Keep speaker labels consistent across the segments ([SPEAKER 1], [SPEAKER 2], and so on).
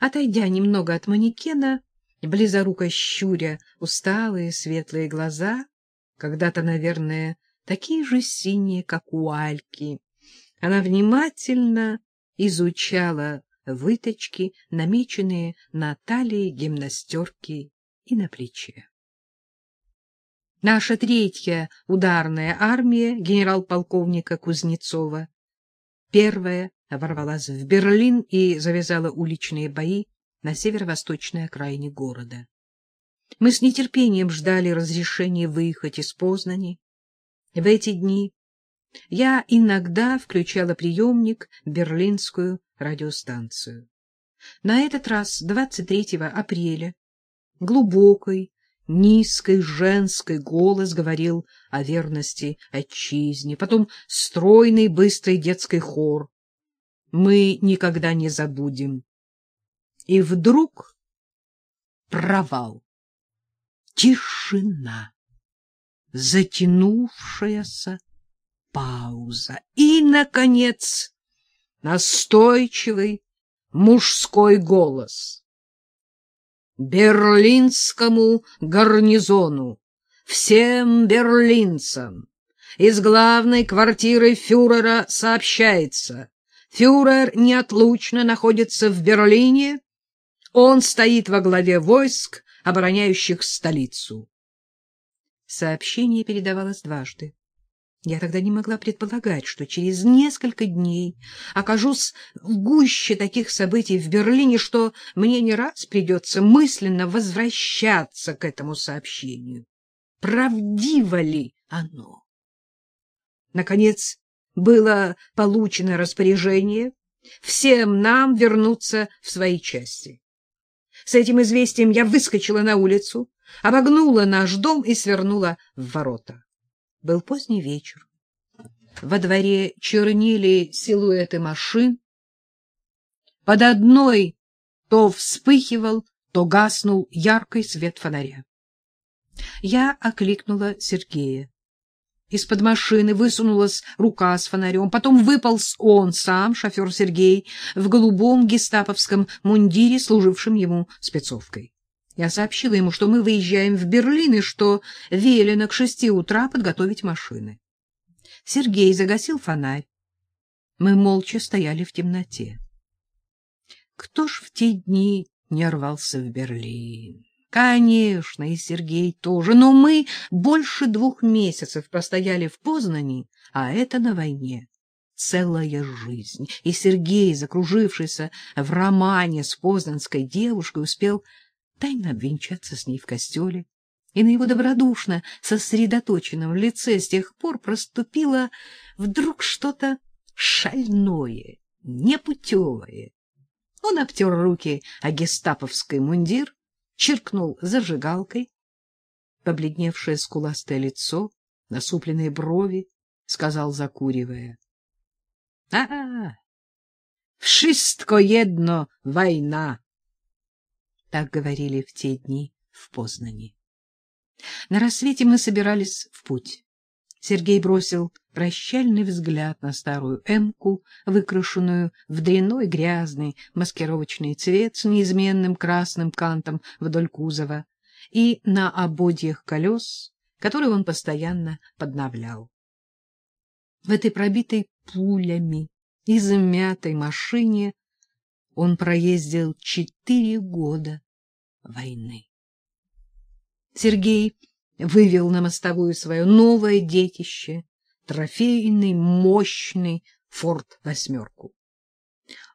[SPEAKER 1] Отойдя немного от манекена, близоруко щуря усталые светлые глаза, когда-то, наверное, такие же синие, как у Альки, она внимательно изучала выточки, намеченные на талии гимнастерки и на плече. Наша третья ударная армия генерал-полковника Кузнецова первая ворвалась в Берлин и завязала уличные бои на северо-восточной окраине города. Мы с нетерпением ждали разрешения выехать из Познани. В эти дни я иногда включала приемник берлинскую радиостанцию. На этот раз, 23 апреля, глубокий, низкий женский голос говорил о верности отчизне, потом стройный, быстрый детский хор. Мы никогда не забудем. И вдруг провал, тишина, затянувшаяся пауза и, наконец, настойчивый мужской голос. Берлинскому гарнизону, всем берлинцам, из главной квартиры фюрера сообщается, фюрер неотлучно находится в Берлине, он стоит во главе войск, обороняющих столицу. Сообщение передавалось дважды. Я тогда не могла предполагать, что через несколько дней окажусь в гуще таких событий в Берлине, что мне не раз придется мысленно возвращаться к этому сообщению. Правдиво ли оно? Наконец, было получено распоряжение всем нам вернуться в свои части. С этим известием я выскочила на улицу, обогнула наш дом и свернула в ворота. Был поздний вечер. Во дворе чернили силуэты машин. Под одной то вспыхивал, то гаснул яркий свет фонаря. Я окликнула Сергея. Из-под машины высунулась рука с фонарем. Потом выполз он сам, шофер Сергей, в голубом гестаповском мундире, служившем ему спецовкой. Я сообщила ему, что мы выезжаем в Берлин и что велено к шести утра подготовить машины. Сергей загасил фонарь. Мы молча стояли в темноте. Кто ж в те дни не рвался в Берлин? Конечно, и Сергей тоже, но мы больше двух месяцев простояли в Познани, а это на войне. Целая жизнь. И Сергей, закружившийся в романе с познанской девушкой, успел тайно обвенчаться с ней в костеле, и на его добродушно сосредоточенном лице с тех пор проступило вдруг что-то шальное, непутевое. Он обтер руки о гестаповский мундир, чиркнул зажигалкой, побледневшее скуластое лицо, насупленные брови, сказал, закуривая. — А, wszystko jedno война. Так говорили в те дни в Познани. На рассвете мы собирались в путь. Сергей бросил прощальный взгляд на старую эмку, выкрашенную в дряной грязный маскировочный цвет с неизменным красным кантом вдоль кузова, и на ободьях колес, которые он постоянно подновлял. В этой пробитой пулями, измятой машине он проездил четыре года войны. Сергей вывел на мостовую свое новое детище, трофейный, мощный форт «восьмерку».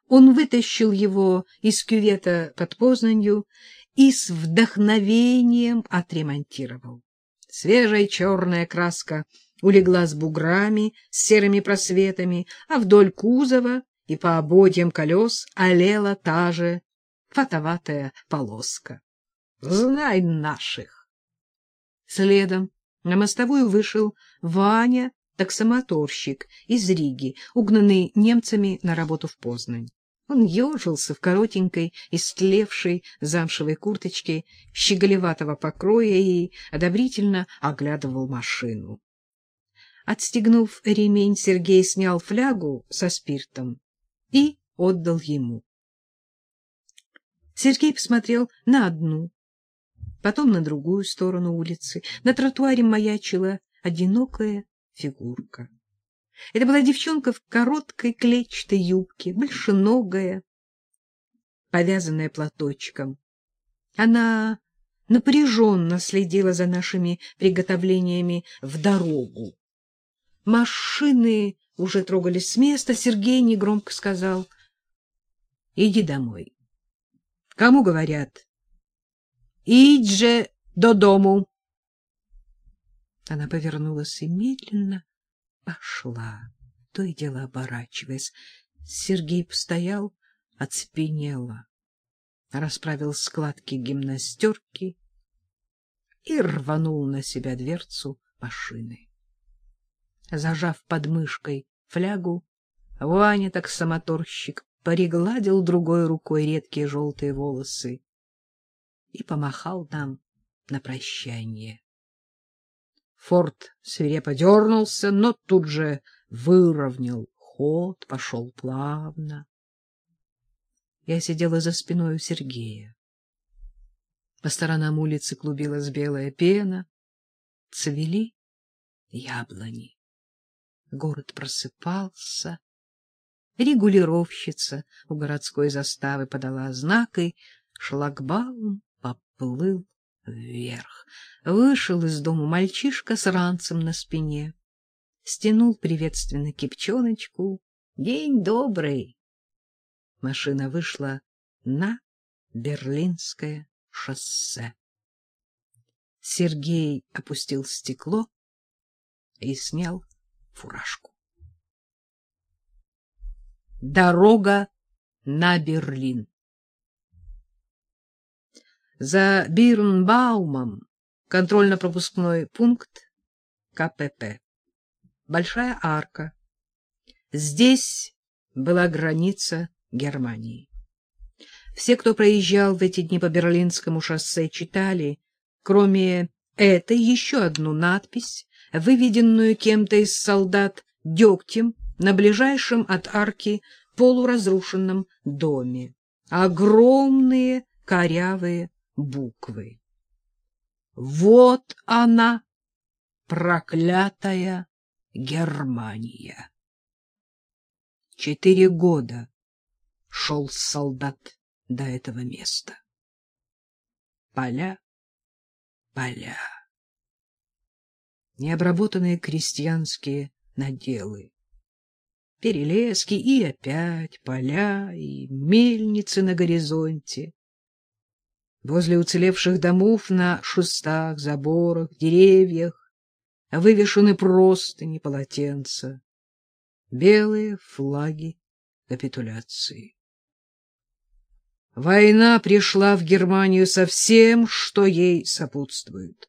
[SPEAKER 1] Он вытащил его из кювета под Познанью и с вдохновением отремонтировал. Свежая черная краска улегла с буграми, с серыми просветами, а вдоль кузова и по ободьям колес олела та же фатоватая полоска. Знай наших! Следом на мостовую вышел Ваня, таксомоторщик из Риги, угнанный немцами на работу в Познань. Он ежился в коротенькой, истлевшей замшевой курточке щеголеватого покроя и одобрительно оглядывал машину. Отстегнув ремень, Сергей снял флягу со спиртом и отдал ему. Сергей посмотрел на одну, потом на другую сторону улицы. На тротуаре маячила одинокая фигурка. Это была девчонка в короткой клетчатой юбке, большеногая, повязанная платочком. Она напряженно следила за нашими приготовлениями в дорогу. Машины уже трогались с места. Сергей негромко сказал, — Иди домой. — Кому говорят? — Идь же до дому. Она повернулась и медленно пошла, то и дело оборачиваясь. Сергей постоял, оцепенело, расправил складки гимнастерки и рванул на себя дверцу машины. Зажав под мышкой флягу, Ваня, так самоторщик, пригладил другой рукой редкие желтые волосы и помахал нам на прощание. Форд свирепо дернулся, но тут же выровнял ход, пошел плавно. Я сидела за спиной у Сергея. По сторонам улицы клубилась белая пена, цвели яблони. Город просыпался. Регулировщица у городской заставы подала знак, и шлагбаум поплыл вверх. Вышел из дома мальчишка с ранцем на спине. Стянул приветственно кипчоночку. «День добрый!» Машина вышла на Берлинское шоссе. Сергей опустил стекло и снял фуражку. Дорога на Берлин За Бирнбаумом контрольно-пропускной пункт КПП. Большая арка. Здесь была граница Германии. Все, кто проезжал в эти дни по Берлинскому шоссе, читали, кроме этой, еще одну надпись, выведенную кем-то из солдат дегтем на ближайшем от арки полуразрушенном доме. Огромные корявые буквы. Вот она, проклятая Германия. Четыре года шел солдат до этого места. Поля, поля, необработанные крестьянские наделы, перелески и опять поля и мельницы на горизонте. Возле уцелевших домов на шестах, заборах, деревьях вывешены простыни, полотенца, белые флаги капитуляции. Война пришла в Германию со всем, что ей сопутствует.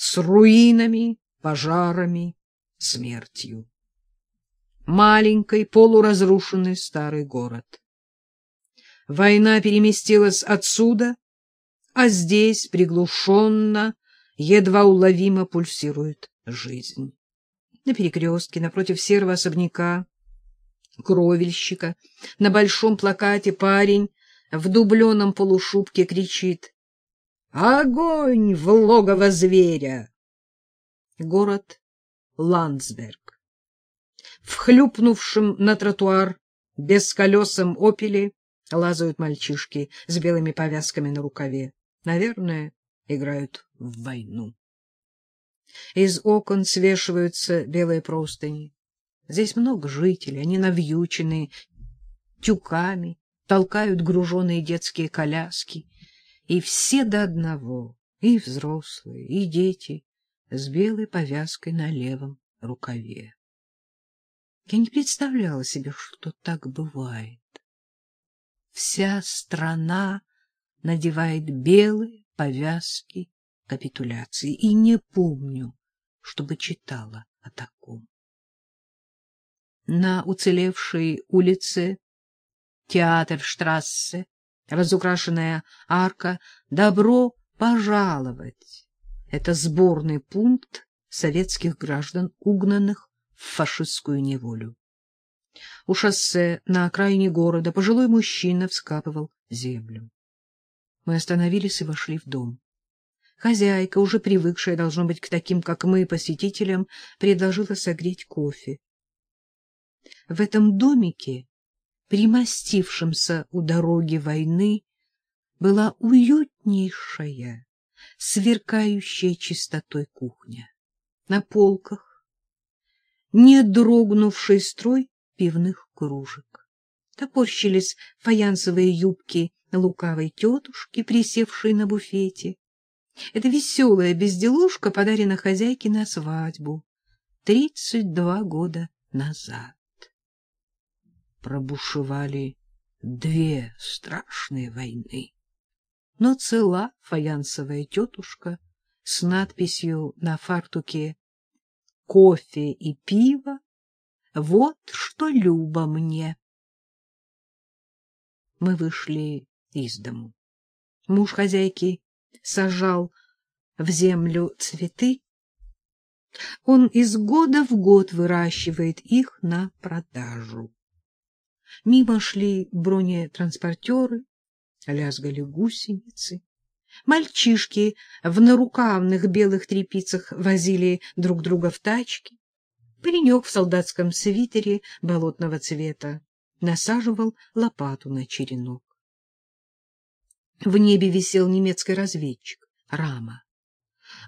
[SPEAKER 1] С руинами, пожарами, смертью. Маленький полуразрушенный старый город. Война переместилась отсюда, а здесь приглушенно, едва уловимо пульсирует жизнь. На перекрестке напротив серого особняка, кровельщика, на большом плакате парень в дубленом полушубке кричит «Огонь в логово зверя!» Город Ландсберг. В хлюпнувшем на тротуар бесколесом опеле лазают мальчишки с белыми повязками на рукаве. Наверное, играют в войну. Из окон свешиваются белые простыни. Здесь много жителей, они навьючены тюками, толкают груженные детские коляски, и все до одного, и взрослые, и дети, с белой повязкой на левом рукаве. Я не представляла себе, что так бывает. Вся страна надевает белые повязки капитуляции, и не помню, чтобы читала о таком. На уцелевшей улице Театр-штрассе, разукрашенная арка «Добро пожаловать». Это сборный пункт советских граждан, угнанных в фашистскую неволю. У шоссе на окраине города пожилой мужчина вскапывал землю. Мы остановились и вошли в дом. Хозяйка, уже привыкшая, должно быть, к таким, как мы, посетителям, предложила согреть кофе. В этом домике, примостившемся у дороги войны, была уютнейшая, сверкающая чистотой кухня. На полках не дрогнувший строй пивных кружек. Топорщились фаянсовые юбки лукавой тетушки, присевшей на буфете. Эта веселая безделушка подарена хозяйке на свадьбу тридцать два года назад. Пробушевали две страшные войны. Но цела фаянсовая тетушка с надписью на фартуке «Кофе и пиво — вот что любо мне». Мы вышли из дому. Муж хозяйки сажал в землю цветы. Он из года в год выращивает их на продажу. Мимо шли бронетранспортеры, лязгали гусеницы. Мальчишки в нарукавных белых тряпицах возили друг друга в тачке. Паренек в солдатском свитере болотного цвета насаживал лопату на черенок. В небе висел немецкий разведчик, Рама.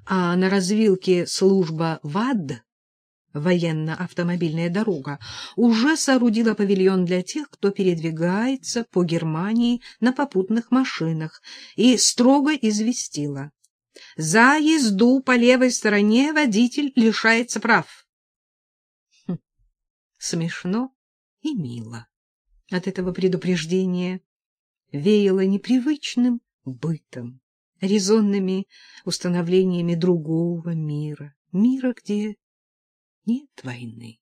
[SPEAKER 1] А на развилке служба ВАД, военно-автомобильная дорога, уже соорудила павильон для тех, кто передвигается по Германии на попутных машинах, и строго известила. За езду по левой стороне водитель лишается прав. Хм, смешно и мило. От этого предупреждения веяло непривычным бытом, резонными установлениями другого мира, мира, где нет войны.